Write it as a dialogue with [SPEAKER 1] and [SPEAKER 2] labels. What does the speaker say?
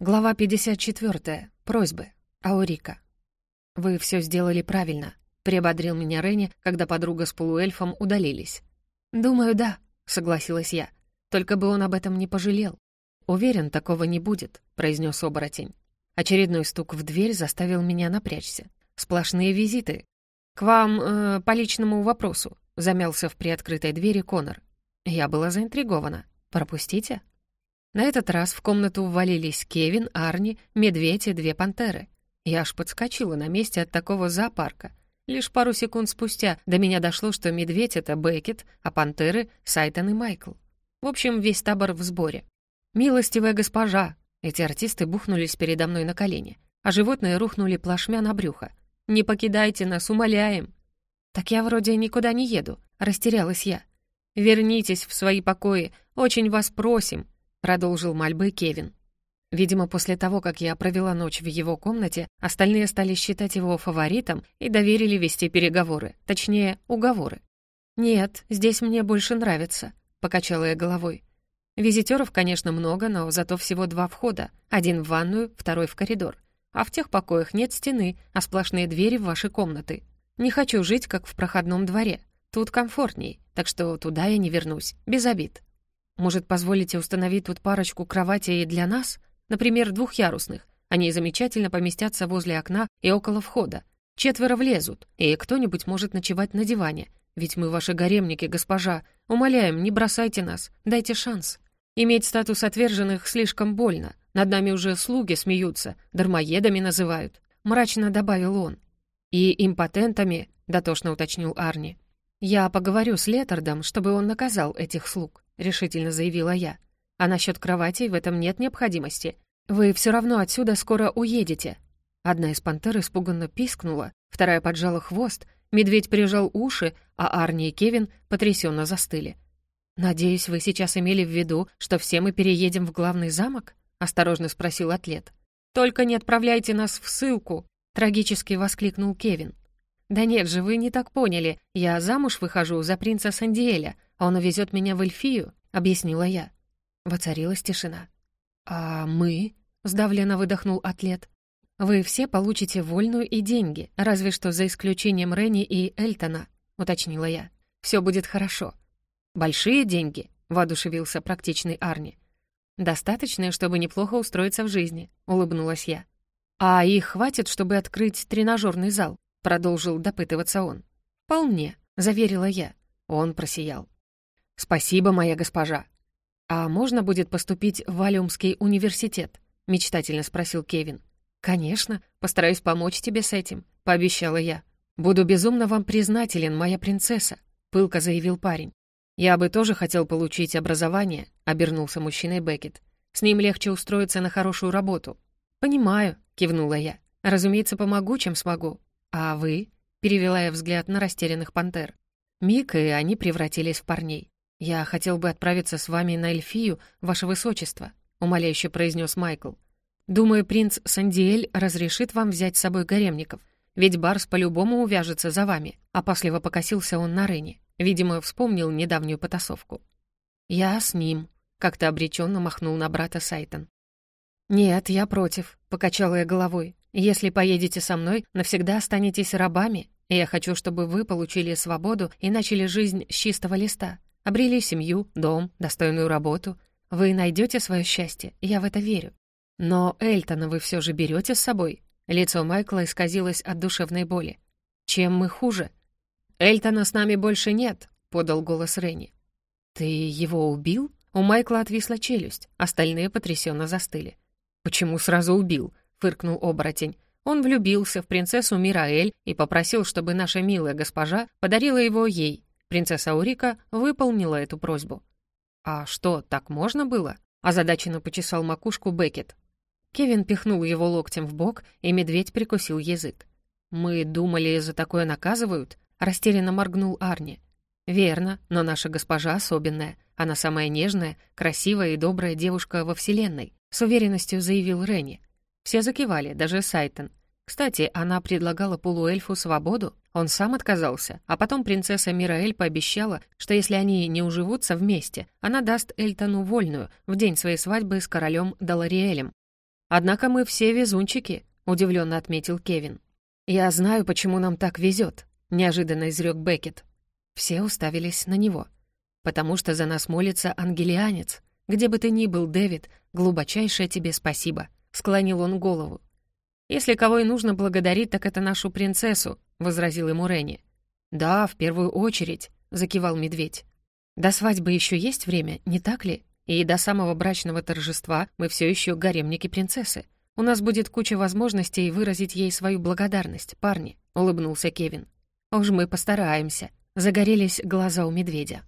[SPEAKER 1] Глава 54. Просьбы. Аурика. «Вы все сделали правильно», — приободрил меня Ренни, когда подруга с полуэльфом удалились. «Думаю, да», — согласилась я. «Только бы он об этом не пожалел». «Уверен, такого не будет», — произнес оборотень. Очередной стук в дверь заставил меня напрячься. Сплошные визиты. «К вам э, по личному вопросу», — замялся в приоткрытой двери Конор. Я была заинтригована. «Пропустите?» На этот раз в комнату ввалились Кевин, Арни, медведь и две пантеры. Я аж подскочила на месте от такого зоопарка. Лишь пару секунд спустя до меня дошло, что медведь — это Беккет, а пантеры — Сайтон и Майкл. В общем, весь табор в сборе. «Милостивая госпожа!» Эти артисты бухнулись передо мной на колени, а животные рухнули плашмя на брюхо. «Не покидайте нас, умоляем!» «Так я вроде никуда не еду», — растерялась я. «Вернитесь в свои покои, очень вас просим», — продолжил мольбы Кевин. Видимо, после того, как я провела ночь в его комнате, остальные стали считать его фаворитом и доверили вести переговоры, точнее, уговоры. «Нет, здесь мне больше нравится», — покачала я головой. «Визитеров, конечно, много, но зато всего два входа. Один в ванную, второй в коридор. А в тех покоях нет стены, а сплошные двери в ваши комнаты. Не хочу жить, как в проходном дворе. Тут комфортней, так что туда я не вернусь, без обид». Может, позволите установить тут парочку кроватей для нас? Например, двухъярусных. Они замечательно поместятся возле окна и около входа. Четверо влезут, и кто-нибудь может ночевать на диване. Ведь мы ваши гаремники, госпожа. Умоляем, не бросайте нас, дайте шанс. Иметь статус отверженных слишком больно. Над нами уже слуги смеются, дармоедами называют. Мрачно добавил он. И импотентами, дотошно уточнил Арни. Я поговорю с Летардом, чтобы он наказал этих слуг. — решительно заявила я. «А насчет кроватей в этом нет необходимости. Вы все равно отсюда скоро уедете». Одна из пантер испуганно пискнула, вторая поджала хвост, медведь прижал уши, а Арни и Кевин потрясенно застыли. «Надеюсь, вы сейчас имели в виду, что все мы переедем в главный замок?» — осторожно спросил атлет. «Только не отправляйте нас в ссылку!» — трагически воскликнул Кевин. «Да нет же, вы не так поняли. Я замуж выхожу за принца Сандиэля, а он увезет меня в Эльфию», — объяснила я. Воцарилась тишина. «А мы?» — сдавленно выдохнул атлет. «Вы все получите вольную и деньги, разве что за исключением Ренни и Эльтона», — уточнила я. «Все будет хорошо». «Большие деньги?» — воодушевился практичный Арни. «Достаточные, чтобы неплохо устроиться в жизни», — улыбнулась я. «А их хватит, чтобы открыть тренажерный зал?» — продолжил допытываться он. «Вполне», — заверила я. Он просиял. «Спасибо, моя госпожа». «А можно будет поступить в Валиумский университет?» — мечтательно спросил Кевин. «Конечно, постараюсь помочь тебе с этим», — пообещала я. «Буду безумно вам признателен, моя принцесса», — пылко заявил парень. «Я бы тоже хотел получить образование», — обернулся мужчиной Беккет. «С ним легче устроиться на хорошую работу». «Понимаю», — кивнула я. «Разумеется, помогу, чем смогу». «А вы?» — перевела я взгляд на растерянных пантер. Миг, и они превратились в парней. «Я хотел бы отправиться с вами на Эльфию, ваше высочество», — умоляюще произнес Майкл. «Думаю, принц Сандиэль разрешит вам взять с собой гаремников, ведь Барс по-любому увяжется за вами», — опасливо покосился он на Рене. Видимо, вспомнил недавнюю потасовку. «Я с ним», — как-то обреченно махнул на брата Сайтон. «Нет, я против», — покачала я головой. «Если поедете со мной, навсегда останетесь рабами, и я хочу, чтобы вы получили свободу и начали жизнь с чистого листа. Обрели семью, дом, достойную работу. Вы найдете свое счастье, я в это верю. Но Эльтона вы все же берете с собой?» Лицо Майкла исказилось от душевной боли. «Чем мы хуже?» «Эльтона с нами больше нет», — подал голос Ренни. «Ты его убил?» У Майкла отвисла челюсть, остальные потрясенно застыли. «Почему сразу убил?» — фыркнул оборотень. Он влюбился в принцессу Мираэль и попросил, чтобы наша милая госпожа подарила его ей, Принцесса Урика выполнила эту просьбу. «А что, так можно было?» — озадаченно почесал макушку Беккет. Кевин пихнул его локтем в бок, и медведь прикусил язык. «Мы думали, за такое наказывают?» — растерянно моргнул Арни. «Верно, но наша госпожа особенная. Она самая нежная, красивая и добрая девушка во Вселенной», — с уверенностью заявил Ренни. Все закивали, даже Сайтон. Кстати, она предлагала полуэльфу свободу, он сам отказался, а потом принцесса Мираэль пообещала, что если они не уживутся вместе, она даст Эльтону вольную в день своей свадьбы с королем Далариэлем. Однако мы все везунчики», — удивленно отметил Кевин. «Я знаю, почему нам так везет», — неожиданно изрек Беккет. Все уставились на него. «Потому что за нас молится ангелианец. Где бы ты ни был, Дэвид, глубочайшее тебе спасибо», — склонил он голову. «Если кого и нужно благодарить, так это нашу принцессу», — возразил ему Ренни. «Да, в первую очередь», — закивал медведь. «До свадьбы еще есть время, не так ли? И до самого брачного торжества мы все еще гаремники принцессы. У нас будет куча возможностей выразить ей свою благодарность, парни», — улыбнулся Кевин. «Уж мы постараемся». Загорелись глаза у медведя.